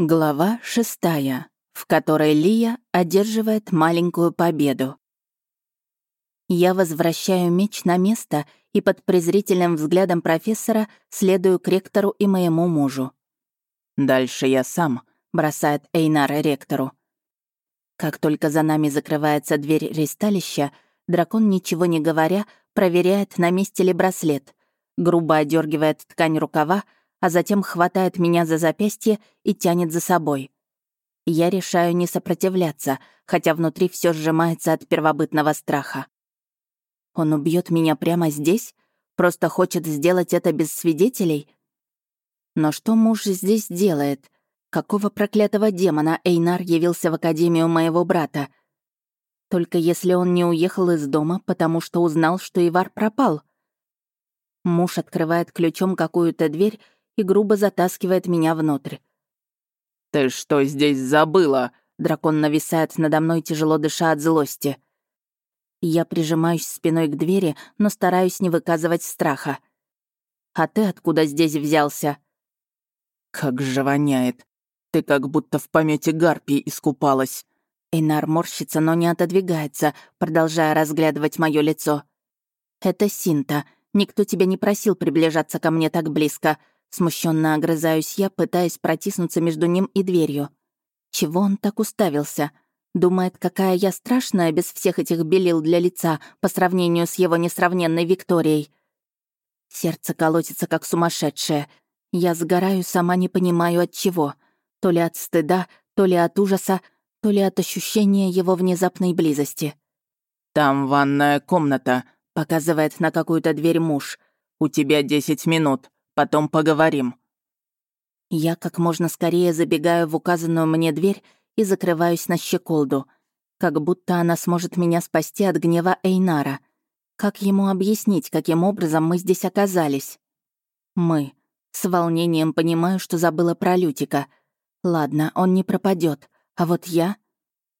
Глава шестая, в которой Лия одерживает маленькую победу. Я возвращаю меч на место и под презрительным взглядом профессора следую к ректору и моему мужу. «Дальше я сам», — бросает Эйнар ректору. Как только за нами закрывается дверь ристалища, дракон, ничего не говоря, проверяет, на месте ли браслет, грубо одергивает ткань рукава, а затем хватает меня за запястье и тянет за собой. Я решаю не сопротивляться, хотя внутри все сжимается от первобытного страха. Он убьет меня прямо здесь? Просто хочет сделать это без свидетелей? Но что муж здесь делает? Какого проклятого демона Эйнар явился в академию моего брата? Только если он не уехал из дома, потому что узнал, что Ивар пропал. Муж открывает ключом какую-то дверь и грубо затаскивает меня внутрь. «Ты что здесь забыла?» Дракон нависает надо мной, тяжело дыша от злости. Я прижимаюсь спиной к двери, но стараюсь не выказывать страха. «А ты откуда здесь взялся?» «Как же воняет. Ты как будто в помете гарпии искупалась». Эйнар морщится, но не отодвигается, продолжая разглядывать мое лицо. «Это Синта. Никто тебя не просил приближаться ко мне так близко. Смущенно огрызаюсь я, пытаясь протиснуться между ним и дверью. Чего он так уставился? Думает, какая я страшная без всех этих белил для лица по сравнению с его несравненной Викторией. Сердце колотится, как сумасшедшее. Я сгораю, сама не понимаю от чего. То ли от стыда, то ли от ужаса, то ли от ощущения его внезапной близости. «Там ванная комната», — показывает на какую-то дверь муж. «У тебя десять минут. Потом поговорим». Я как можно скорее забегаю в указанную мне дверь и закрываюсь на щеколду, как будто она сможет меня спасти от гнева Эйнара. Как ему объяснить, каким образом мы здесь оказались? Мы. С волнением понимаю, что забыла про Лютика. Ладно, он не пропадет, а вот я...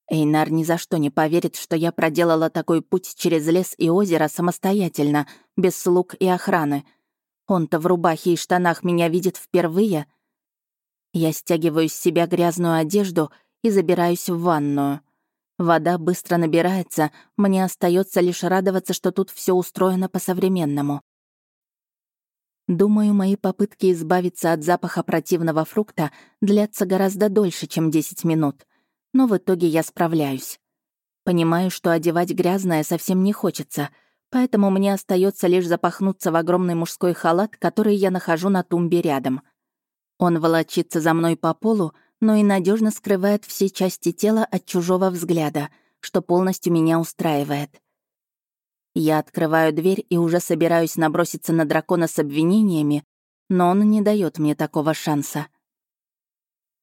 Эйнар ни за что не поверит, что я проделала такой путь через лес и озеро самостоятельно, без слуг и охраны — он-то в рубахе и штанах меня видит впервые. Я стягиваю с себя грязную одежду и забираюсь в ванную. Вода быстро набирается, мне остается лишь радоваться, что тут все устроено по-современному. Думаю, мои попытки избавиться от запаха противного фрукта длятся гораздо дольше, чем 10 минут. Но в итоге я справляюсь. Понимаю, что одевать грязное совсем не хочется — поэтому мне остается лишь запахнуться в огромный мужской халат, который я нахожу на тумбе рядом. Он волочится за мной по полу, но и надежно скрывает все части тела от чужого взгляда, что полностью меня устраивает. Я открываю дверь и уже собираюсь наброситься на дракона с обвинениями, но он не дает мне такого шанса.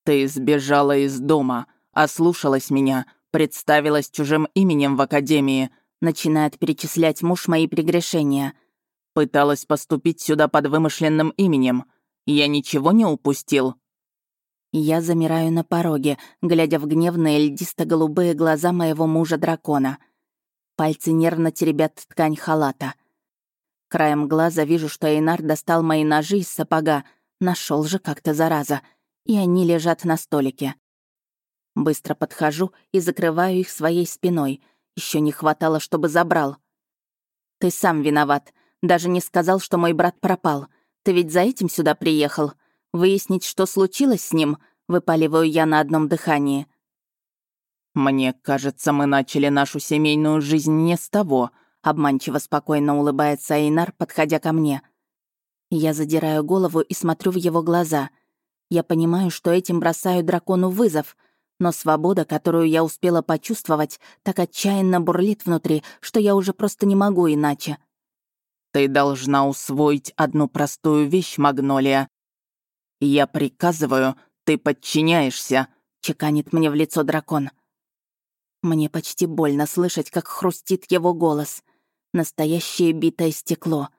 «Ты сбежала из дома, ослушалась меня, представилась чужим именем в Академии», начинает перечислять муж мои прегрешения. Пыталась поступить сюда под вымышленным именем. Я ничего не упустил. Я замираю на пороге, глядя в гневные льдисто-голубые глаза моего мужа-дракона. Пальцы нервно теребят ткань халата. Краем глаза вижу, что Эйнар достал мои ножи из сапога. Нашел же как-то, зараза. И они лежат на столике. Быстро подхожу и закрываю их своей спиной — еще не хватало, чтобы забрал. Ты сам виноват. Даже не сказал, что мой брат пропал. Ты ведь за этим сюда приехал. Выяснить, что случилось с ним, выпаливаю я на одном дыхании. «Мне кажется, мы начали нашу семейную жизнь не с того», обманчиво спокойно улыбается Эйнар, подходя ко мне. Я задираю голову и смотрю в его глаза. Я понимаю, что этим бросаю дракону вызов, но свобода, которую я успела почувствовать, так отчаянно бурлит внутри, что я уже просто не могу иначе. «Ты должна усвоить одну простую вещь, Магнолия. Я приказываю, ты подчиняешься», — чеканит мне в лицо дракон. Мне почти больно слышать, как хрустит его голос. Настоящее битое стекло.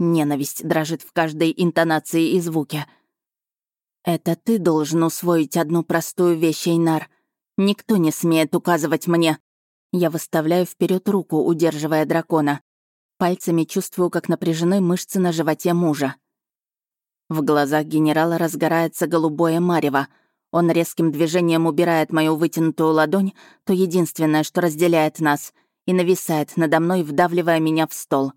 Ненависть дрожит в каждой интонации и звуке — «Это ты должен усвоить одну простую вещь, Эйнар. Никто не смеет указывать мне». Я выставляю вперед руку, удерживая дракона. Пальцами чувствую, как напряжены мышцы на животе мужа. В глазах генерала разгорается голубое марево. Он резким движением убирает мою вытянутую ладонь, то единственное, что разделяет нас, и нависает надо мной, вдавливая меня в стол.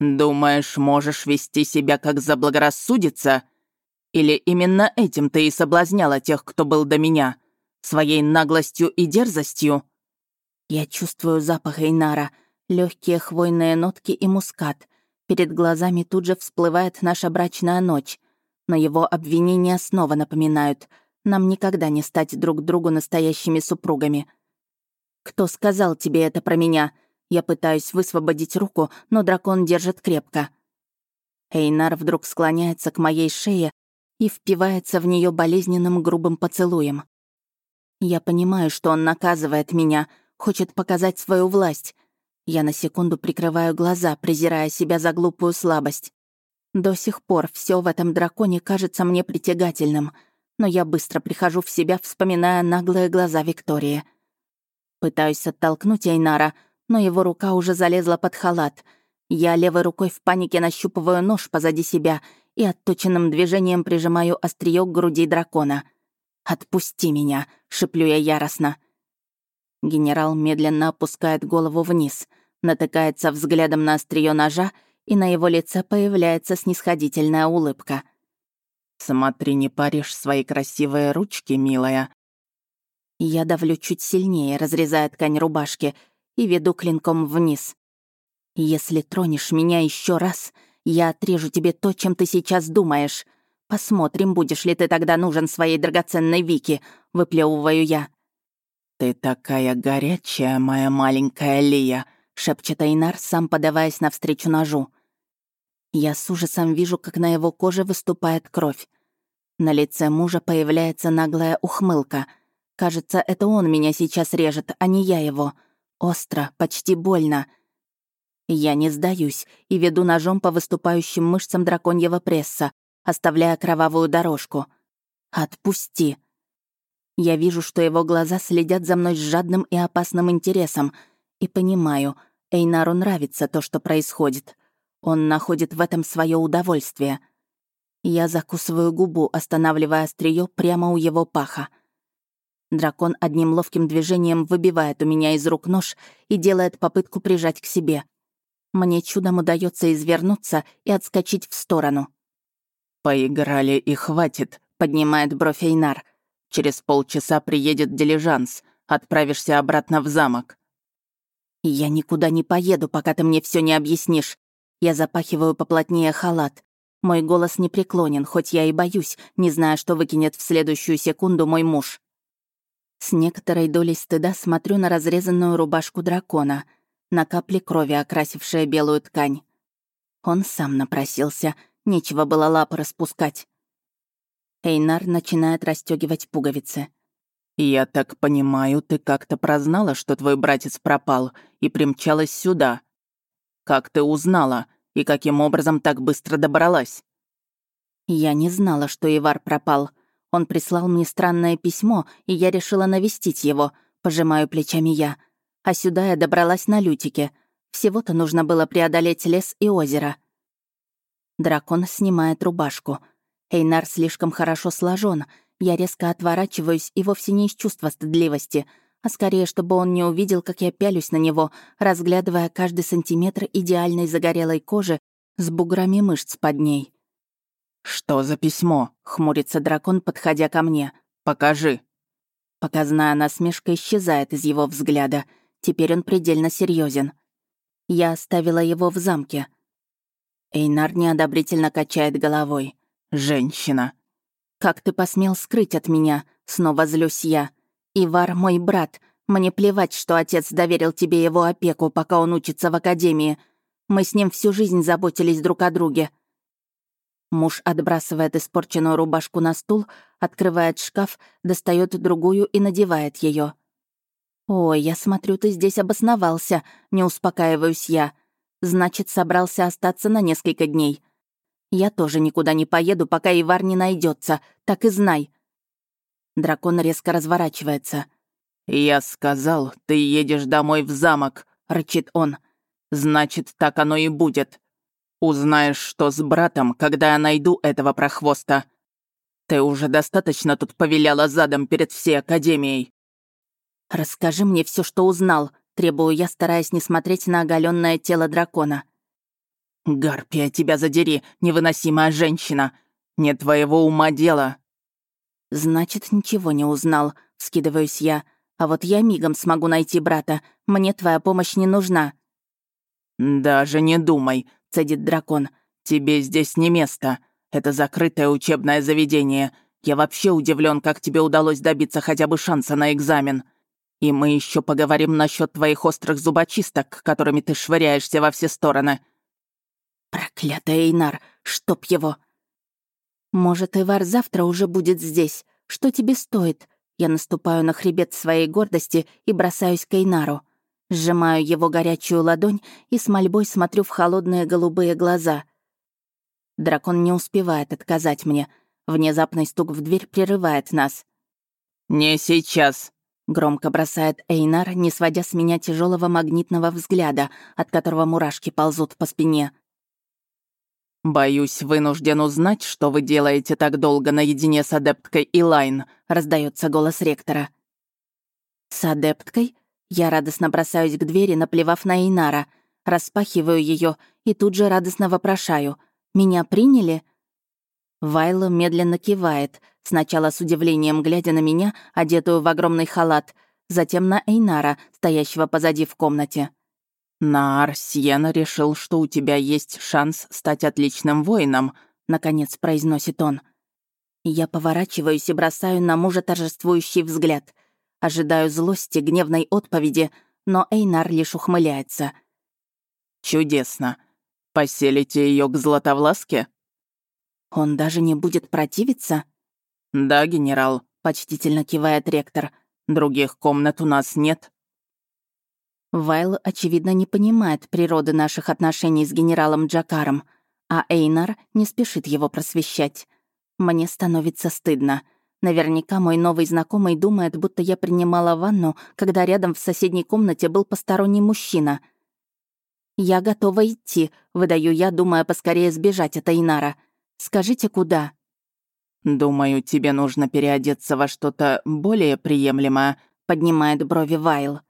«Думаешь, можешь вести себя как заблагорассудится? Или именно этим ты и соблазняла тех, кто был до меня? Своей наглостью и дерзостью?» Я чувствую запах Эйнара, легкие хвойные нотки и мускат. Перед глазами тут же всплывает наша брачная ночь. Но его обвинения снова напоминают — нам никогда не стать друг другу настоящими супругами. Кто сказал тебе это про меня? Я пытаюсь высвободить руку, но дракон держит крепко. Эйнар вдруг склоняется к моей шее и впивается в нее болезненным грубым поцелуем. Я понимаю, что он наказывает меня, хочет показать свою власть. Я на секунду прикрываю глаза, презирая себя за глупую слабость. До сих пор все в этом драконе кажется мне притягательным — но я быстро прихожу в себя, вспоминая наглые глаза Виктории. Пытаюсь оттолкнуть Эйнара, но его рука уже залезла под халат. Я левой рукой в панике нащупываю нож позади себя и отточенным движением прижимаю острие к груди дракона. «Отпусти меня!» — шеплю я яростно. Генерал медленно опускает голову вниз, натыкается взглядом на острие ножа, и на его лице появляется снисходительная улыбка. «Смотри, не паришь свои красивые ручки, милая». Я давлю чуть сильнее, разрезая ткань рубашки, и веду клинком вниз. «Если тронешь меня еще раз, я отрежу тебе то, чем ты сейчас думаешь. Посмотрим, будешь ли ты тогда нужен своей драгоценной Вике», — выплевываю я. «Ты такая горячая, моя маленькая Лия», — шепчет Айнар, сам подаваясь навстречу ножу. Я с ужасом вижу, как на его коже выступает кровь. На лице мужа появляется наглая ухмылка. Кажется, это он меня сейчас режет, а не я его. Остро, почти больно. Я не сдаюсь и веду ножом по выступающим мышцам драконьего пресса, оставляя кровавую дорожку. «Отпусти!» Я вижу, что его глаза следят за мной с жадным и опасным интересом, и понимаю, Эйнару нравится то, что происходит. Он находит в этом свое удовольствие. Я закусываю губу, останавливая острие прямо у его паха. Дракон одним ловким движением выбивает у меня из рук нож и делает попытку прижать к себе. Мне чудом удается извернуться и отскочить в сторону. «Поиграли и хватит», — поднимает бровь Эйнар. «Через полчаса приедет дилижанс. Отправишься обратно в замок». «Я никуда не поеду, пока ты мне все не объяснишь», я запахиваю поплотнее халат. Мой голос непреклонен, хоть я и боюсь, не зная, что выкинет в следующую секунду мой муж. С некоторой долей стыда смотрю на разрезанную рубашку дракона, на капли крови, окрасившие белую ткань. Он сам напросился, нечего было лапы распускать. Эйнар начинает расстегивать пуговицы. «Я так понимаю, ты как-то прознала, что твой братец пропал, и примчалась сюда. Как ты узнала? И каким образом так быстро добралась?» Я не знала, что Ивар пропал. Он прислал мне странное письмо, и я решила навестить его, пожимаю плечами я. А сюда я добралась на лютике. Всего-то нужно было преодолеть лес и озеро. Дракон снимает рубашку. Эйнар слишком хорошо сложен. Я резко отворачиваюсь и вовсе не из чувства стыдливости — а скорее, чтобы он не увидел, как я пялюсь на него, разглядывая каждый сантиметр идеальной загорелой кожи с буграми мышц под ней. «Что за письмо?» — хмурится дракон, подходя ко мне. «Покажи». Показная насмешка исчезает из его взгляда. Теперь он предельно серьезен. Я оставила его в замке. Эйнар неодобрительно качает головой. «Женщина». «Как ты посмел скрыть от меня?» Снова злюсь я. «Ивар мой брат. Мне плевать, что отец доверил тебе его опеку, пока он учится в академии. Мы с ним всю жизнь заботились друг о друге». Муж отбрасывает испорченную рубашку на стул, открывает шкаф, достает другую и надевает ее. «Ой, я смотрю, ты здесь обосновался», — не успокаиваюсь я. «Значит, собрался остаться на несколько дней. Я тоже никуда не поеду, пока Ивар не найдется, так и знай. Дракон резко разворачивается. «Я сказал, ты едешь домой в замок», — рычит он. «Значит, так оно и будет. Узнаешь, что с братом, когда я найду этого прохвоста». Ты уже достаточно тут повеляла задом перед всей Академией. Расскажи мне все, что узнал, требую я, стараясь не смотреть на оголенное тело дракона. «Гарпия, тебя задери, невыносимая женщина! Не твоего ума дело!» «Значит, ничего не узнал», — скидываюсь я. «А вот я мигом смогу найти брата. Мне твоя помощь не нужна». «Даже не думай», — цедит дракон. «Тебе здесь не место. Это закрытое учебное заведение. Я вообще удивлен, как тебе удалось добиться хотя бы шанса на экзамен. И мы еще поговорим насчет твоих острых зубочисток, которыми ты швыряешься во все стороны». «Проклятый Эйнар, чтоб его!» «Может, Ивар завтра уже будет здесь. Что тебе стоит?» Я наступаю на хребет своей гордости и бросаюсь к Эйнару. Сжимаю его горячую ладонь и с мольбой смотрю в холодные голубые глаза. Дракон не успевает отказать мне. Внезапный стук в дверь прерывает нас. «Не сейчас», — громко бросает Эйнар, не сводя с меня тяжелого магнитного взгляда, от которого мурашки ползут по спине. «Боюсь, вынужден узнать, что вы делаете так долго наедине с адепткой Илайн», — раздается голос ректора. «С адепткой?» Я радостно бросаюсь к двери, наплевав на Инара, распахиваю ее и тут же радостно вопрошаю. «Меня приняли?» Вайла медленно кивает, сначала с удивлением глядя на меня, одетую в огромный халат, затем на Эйнара, стоящего позади в комнате. «Наар Сьена решил, что у тебя есть шанс стать отличным воином», — наконец произносит он. Я поворачиваюсь и бросаю на мужа торжествующий взгляд. Ожидаю злости, гневной отповеди, но Эйнар лишь ухмыляется. «Чудесно. Поселите ее к Златовласке?» «Он даже не будет противиться?» «Да, генерал», — почтительно кивает ректор. «Других комнат у нас нет». Вайл, очевидно, не понимает природы наших отношений с генералом Джакаром, а Эйнар не спешит его просвещать. Мне становится стыдно. Наверняка мой новый знакомый думает, будто я принимала ванну, когда рядом в соседней комнате был посторонний мужчина. «Я готова идти», — выдаю я, думая поскорее сбежать от Эйнара. «Скажите, куда?» «Думаю, тебе нужно переодеться во что-то более приемлемое», — поднимает брови Вайл.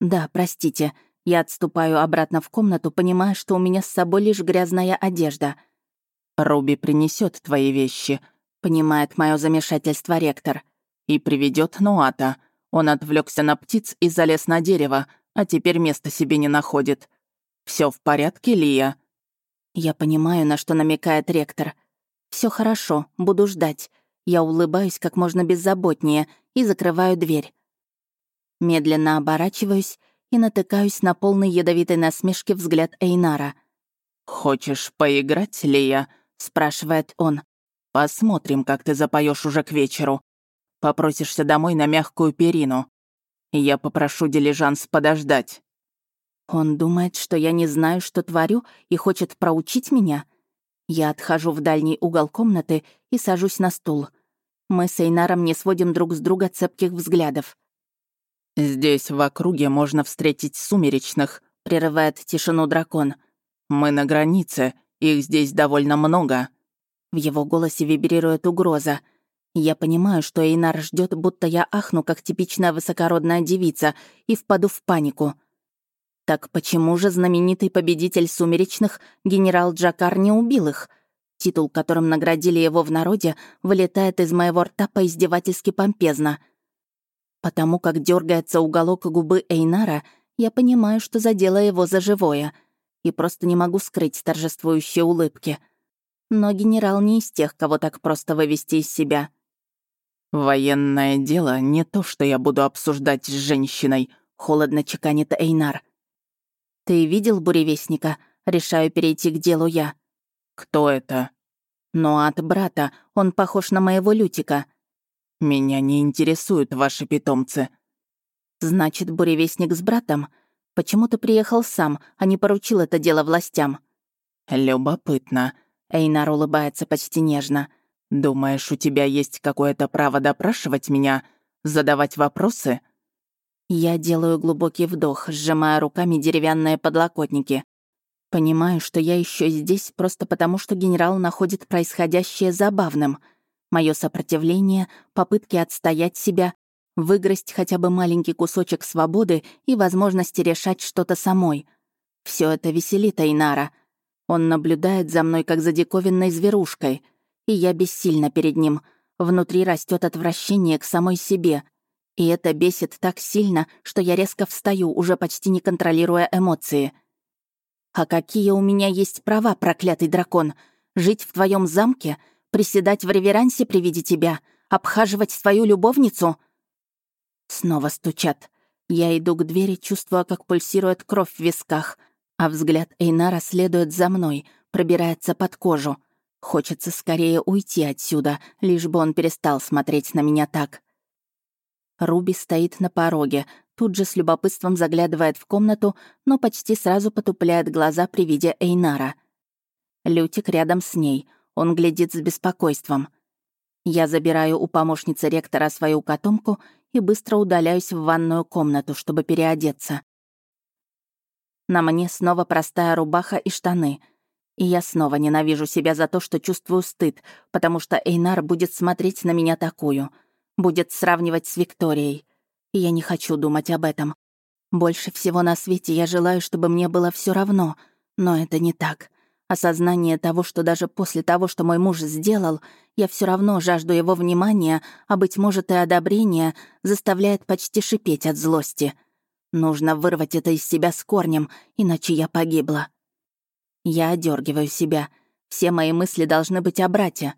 «Да, простите. Я отступаю обратно в комнату, понимая, что у меня с собой лишь грязная одежда». «Руби принесет твои вещи», — понимает мое замешательство ректор. «И приведет Нуата. Он отвлекся на птиц и залез на дерево, а теперь места себе не находит. Все в порядке, Лия?» Я понимаю, на что намекает ректор. Все хорошо, буду ждать. Я улыбаюсь как можно беззаботнее и закрываю дверь. Медленно оборачиваюсь и натыкаюсь на полный ядовитой насмешки взгляд Эйнара. «Хочешь поиграть, Лия?» — спрашивает он. «Посмотрим, как ты запоешь уже к вечеру. Попросишься домой на мягкую перину. Я попрошу дилижанс подождать». Он думает, что я не знаю, что творю, и хочет проучить меня. Я отхожу в дальний угол комнаты и сажусь на стул. Мы с Эйнаром не сводим друг с друга цепких взглядов. «Здесь в округе можно встретить сумеречных», — прерывает тишину дракон. «Мы на границе, их здесь довольно много». В его голосе вибрирует угроза. Я понимаю, что Эйнар ждет, будто я ахну, как типичная высокородная девица, и впаду в панику. Так почему же знаменитый победитель сумеречных генерал Джакар не убил их? Титул, которым наградили его в народе, вылетает из моего рта поиздевательски помпезно — Потому как дергается уголок губы Эйнара, я понимаю, что задела его за живое, и просто не могу скрыть торжествующие улыбки. Но генерал не из тех, кого так просто вывести из себя. «Военное дело не то, что я буду обсуждать с женщиной», — холодно чеканит Эйнар. «Ты видел буревестника?» Решаю перейти к делу я. «Кто это?» «Ну, от брата. Он похож на моего Лютика». «Меня не интересуют ваши питомцы». «Значит, буревестник с братом? Почему ты приехал сам, а не поручил это дело властям?» «Любопытно». Эйнар улыбается почти нежно. «Думаешь, у тебя есть какое-то право допрашивать меня? Задавать вопросы?» Я делаю глубокий вдох, сжимая руками деревянные подлокотники. Понимаю, что я еще здесь просто потому, что генерал находит происходящее забавным — Мое сопротивление, попытки отстоять себя, выгрызть хотя бы маленький кусочек свободы и возможности решать что-то самой. Все это веселит Эйнара. Он наблюдает за мной, как за диковинной зверушкой, и я бессильна перед ним. Внутри растет отвращение к самой себе. И это бесит так сильно, что я резко встаю, уже почти не контролируя эмоции. «А какие у меня есть права, проклятый дракон? Жить в твоем замке? Приседать в реверансе при виде тебя? Обхаживать твою любовницу?» Снова стучат. Я иду к двери, чувствуя, как пульсирует кровь в висках, а взгляд Эйнара следует за мной, пробирается под кожу. Хочется скорее уйти отсюда, лишь бы он перестал смотреть на меня так. Руби стоит на пороге, тут же с любопытством заглядывает в комнату, но почти сразу потупляет глаза при виде Эйнара. Лютик рядом с ней, он глядит с беспокойством. Я забираю у помощницы ректора свою котомку и быстро удаляюсь в ванную комнату, чтобы переодеться. На мне снова простая рубаха и штаны. И я снова ненавижу себя за то, что чувствую стыд, потому что Эйнар будет смотреть на меня такую, будет сравнивать с Викторией. Я не хочу думать об этом. Больше всего на свете я желаю, чтобы мне было все равно, но это не так. Осознание того, что даже после того, что мой муж сделал, я все равно жажду его внимания, а, быть может, и одобрения, заставляет почти шипеть от злости. Нужно вырвать это из себя с корнем, иначе я погибла. Я одергиваю себя. Все мои мысли должны быть о брате.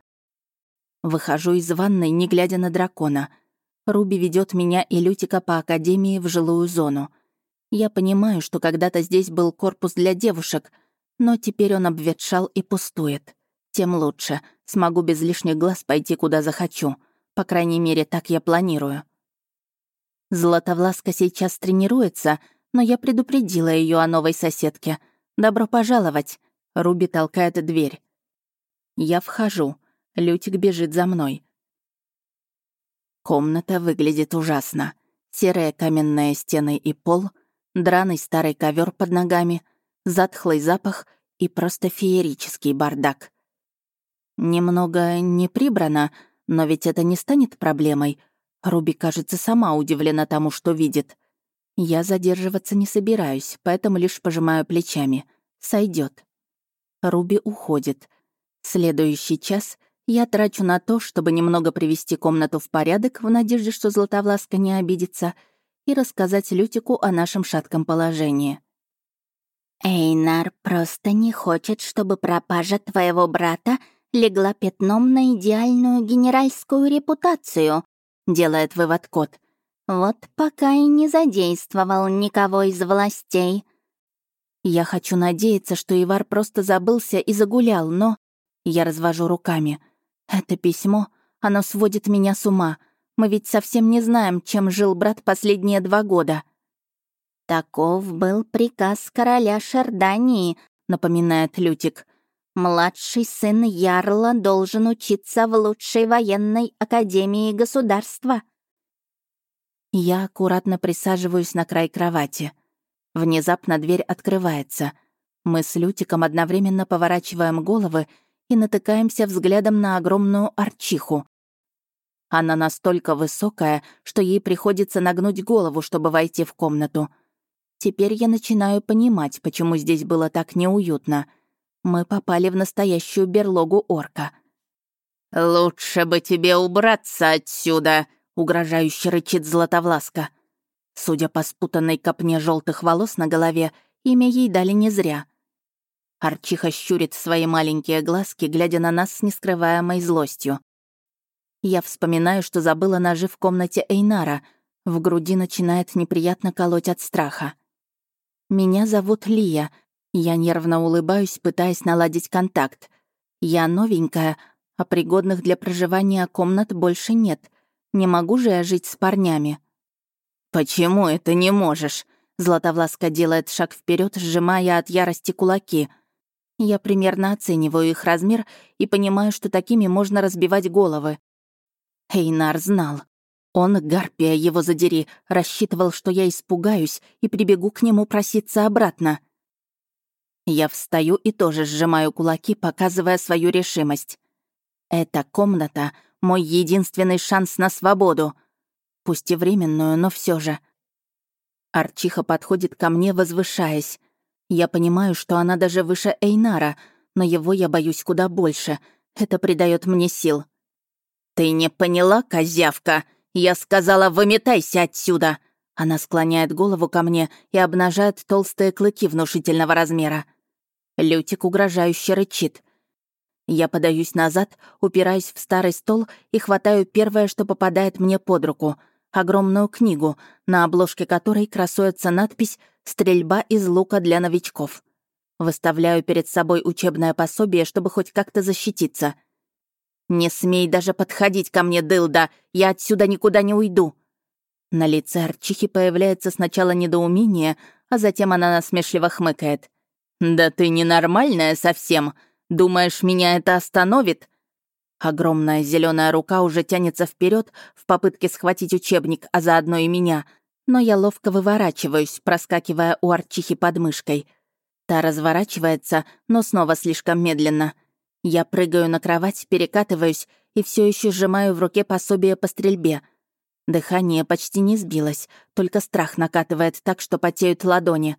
Выхожу из ванной, не глядя на дракона. Руби ведет меня и Лютика по академии в жилую зону. Я понимаю, что когда-то здесь был корпус для девушек — но теперь он обветшал и пустует. Тем лучше. Смогу без лишних глаз пойти куда захочу. По крайней мере, так я планирую. Златовласка сейчас тренируется, но я предупредила ее о новой соседке. «Добро пожаловать!» Руби толкает дверь. Я вхожу. Лютик бежит за мной. Комната выглядит ужасно. Серые каменные стены и пол, драный старый ковер под ногами — затхлый запах и просто феерический бардак. Немного не прибрано, но ведь это не станет проблемой. Руби, кажется, сама удивлена тому, что видит. Я задерживаться не собираюсь, поэтому лишь пожимаю плечами. Сойдет. Руби уходит. Следующий час я трачу на то, чтобы немного привести комнату в порядок в надежде, что Златовласка не обидится, и рассказать Лютику о нашем шатком положении. Эйнар просто не хочет, чтобы пропажа твоего брата легла пятном на идеальную генеральскую репутацию, делает вывод кот. Вот пока и не задействовал никого из властей. Я хочу надеяться, что Ивар просто забылся и загулял, но... Я развожу руками. Это письмо, оно сводит меня с ума. Мы ведь совсем не знаем, чем жил брат последние два года. «Таков был приказ короля Шердании», — напоминает Лютик. «Младший сын Ярла должен учиться в лучшей военной академии государства». Я аккуратно присаживаюсь на край кровати. Внезапно дверь открывается. Мы с Лютиком одновременно поворачиваем головы и натыкаемся взглядом на огромную арчиху. Она настолько высокая, что ей приходится нагнуть голову, чтобы войти в комнату — Теперь я начинаю понимать, почему здесь было так неуютно. Мы попали в настоящую берлогу орка. «Лучше бы тебе убраться отсюда!» — угрожающе рычит Златовласка. Судя по спутанной копне желтых волос на голове, имя ей дали не зря. Арчиха щурит свои маленькие глазки, глядя на нас с нескрываемой злостью. Я вспоминаю, что забыла ножи в комнате Эйнара. В груди начинает неприятно колоть от страха. «Меня зовут Лия». Я нервно улыбаюсь, пытаясь наладить контакт. «Я новенькая, а пригодных для проживания комнат больше нет. Не могу же я жить с парнями». «Почему это не можешь?» Златовласка делает шаг вперед, сжимая от ярости кулаки. Я примерно оцениваю их размер и понимаю, что такими можно разбивать головы. Эйнар знал. Он, Гарпия, его задери, рассчитывал, что я испугаюсь и прибегу к нему проситься обратно. Я встаю и тоже сжимаю кулаки, показывая свою решимость. Эта комната — Мой единственный шанс на свободу. Пусть и временную, но все же. Арчиха подходит ко мне, возвышаясь. Я понимаю, что она даже выше Эйнара, но его я боюсь куда больше. Это придает мне сил. «Ты не поняла, козявка? Я сказала, выметайся отсюда!» Она склоняет голову ко мне и обнажает толстые клыки внушительного размера. Лютик угрожающе рычит. Я подаюсь назад, упираюсь в старый стол и хватаю первое, что попадает мне под руку — огромную книгу, на обложке которой красуется надпись «Стрельба из лука для новичков». Выставляю перед собой учебное пособие, чтобы хоть как-то защититься. «Не смей даже подходить ко мне, дылда! Я отсюда никуда не уйду!» На лице Арчихи появляется сначала недоумение, а затем она насмешливо хмыкает. «Да ты ненормальная совсем! Думаешь, меня это остановит?» Огромная зеленая рука уже тянется вперед в попытке схватить учебник, а заодно и меня, но я ловко выворачиваюсь, проскакивая у Арчихи под мышкой. Та разворачивается, но снова слишком медленно. Я прыгаю на кровать, перекатываюсь и все еще сжимаю в руке пособие по стрельбе. Дыхание почти не сбилось, только страх накатывает так, что потеют ладони.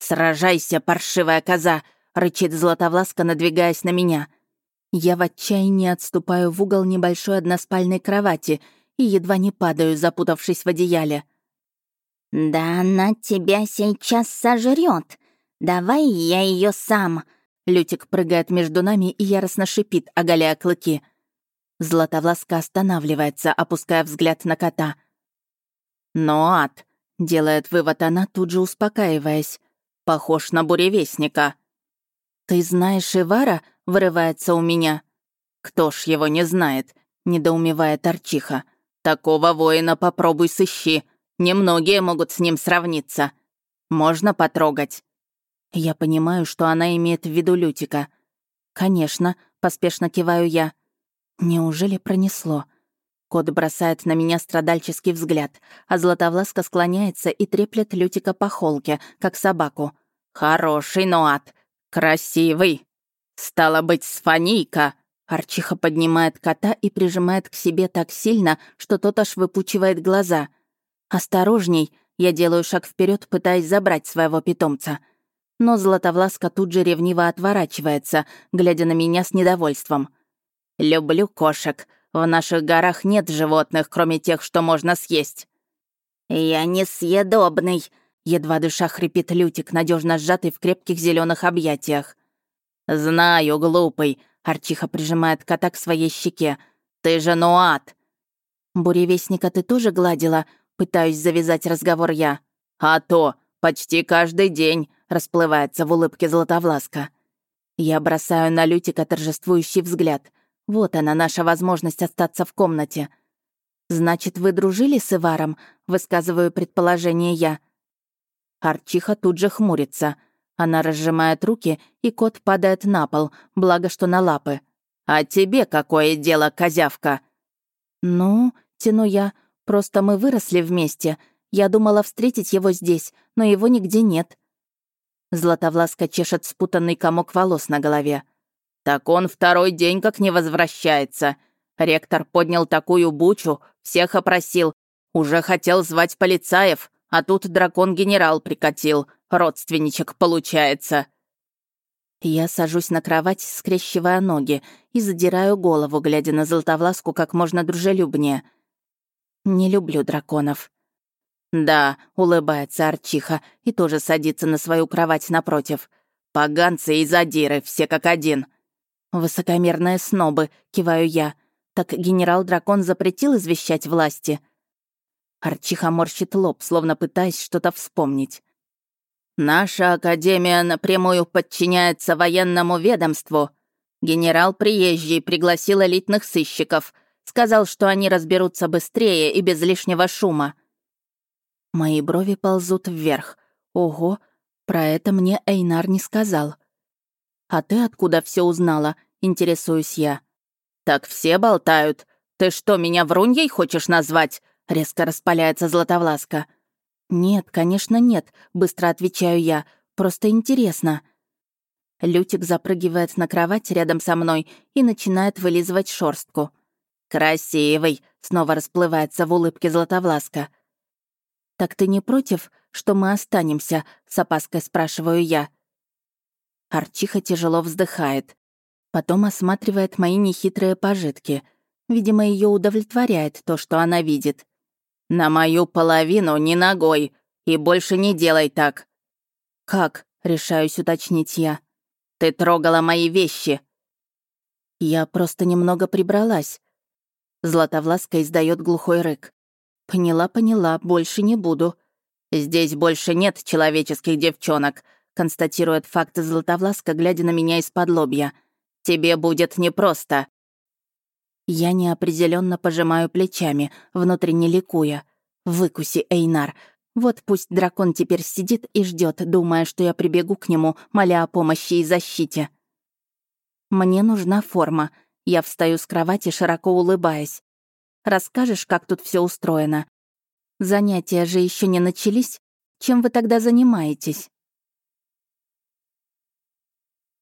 «Сражайся, паршивая коза!» — рычит Златовласка, надвигаясь на меня. Я в отчаянии отступаю в угол небольшой односпальной кровати и едва не падаю, запутавшись в одеяле. «Да она тебя сейчас сожрет. Давай я ее сам!» Лютик прыгает между нами и яростно шипит, оголяя клыки. Златовласка останавливается, опуская взгляд на кота. «Но ад!» — делает вывод она, тут же успокаиваясь. Похож на буревестника. «Ты знаешь Ивара?» — вырывается у меня. «Кто ж его не знает?» — недоумевает Арчиха. «Такого воина попробуй сыщи. Немногие могут с ним сравниться. Можно потрогать?» Я понимаю, что она имеет в виду Лютика. «Конечно», — поспешно киваю я. «Неужели пронесло?» Кот бросает на меня страдальческий взгляд, а Златовласка склоняется и треплет Лютика по холке, как собаку. «Хороший Ноат! Красивый! Стало быть, сфанийка!» Арчиха поднимает кота и прижимает к себе так сильно, что тот аж выпучивает глаза. «Осторожней!» Я делаю шаг вперед, пытаясь забрать своего питомца. Но Златовласка тут же ревниво отворачивается, глядя на меня с недовольством. «Люблю кошек. В наших горах нет животных, кроме тех, что можно съесть». «Я несъедобный», — едва дыша хрипит Лютик, надежно сжатый в крепких зеленых объятиях. «Знаю, глупый», — Арчиха прижимает кота к своей щеке. «Ты же Нуат!» «Буревестника ты тоже гладила?» — пытаюсь завязать разговор я. «А то! Почти каждый день!» — расплывается в улыбке Златовласка. Я бросаю на Лютика торжествующий взгляд — вот она, наша возможность остаться в комнате. «Значит, вы дружили с Иваром?» — высказываю предположение я. Арчиха тут же хмурится. Она разжимает руки, и кот падает на пол, благо что на лапы. «А тебе какое дело, козявка?» «Ну, тяну я, просто мы выросли вместе. Я думала встретить его здесь, но его нигде нет». Златовласка чешет спутанный комок волос на голове. «Так он второй день как не возвращается. Ректор поднял такую бучу, всех опросил. Уже хотел звать полицаев, а тут дракон-генерал прикатил. Родственничек получается». Я сажусь на кровать, скрещивая ноги, и задираю голову, глядя на Золотовласку как можно дружелюбнее. Не люблю драконов. «Да», — улыбается Арчиха и тоже садится на свою кровать напротив. «Поганцы и задиры, все как один. «Высокомерные снобы», — киваю я. «Так генерал-дракон запретил извещать власти?» Арчиха морщит лоб, словно пытаясь что-то вспомнить. «Наша академия напрямую подчиняется военному ведомству. Генерал приезжий пригласил элитных сыщиков. Сказал, что они разберутся быстрее и без лишнего шума». Мои брови ползут вверх. Ого, про это мне Эйнар не сказал. «А ты откуда все узнала?» — интересуюсь я. «Так все болтают. Ты что, меня вруньей хочешь назвать?» — резко распаляется Златовласка. «Нет, конечно, нет», — быстро отвечаю я. «Просто интересно». Лютик запрыгивает на кровать рядом со мной и начинает вылизывать шорстку. «Красивый!» — снова расплывается в улыбке Златовласка. «Так ты не против, что мы останемся?» — с опаской спрашиваю я. Арчиха тяжело вздыхает. Потом осматривает мои нехитрые пожитки. Видимо, ее удовлетворяет то, что она видит. «На мою половину не ногой, и больше не делай так». «Как?» — решаюсь уточнить я. «Ты трогала мои вещи». Я просто немного прибралась. Златовласка издает глухой рык. «Поняла, поняла, больше не буду». «Здесь больше нет человеческих девчонок», констатирует факт Златовласка, глядя на меня из-под лобья. «Тебе будет непросто». Я неопределенно пожимаю плечами, внутренне ликуя. «Выкуси, Эйнар. Вот пусть дракон теперь сидит и ждет, думая, что я прибегу к нему, моля о помощи и защите». «Мне нужна форма». Я встаю с кровати, широко улыбаясь. «Расскажешь, как тут все устроено? Занятия же еще не начались. Чем вы тогда занимаетесь?»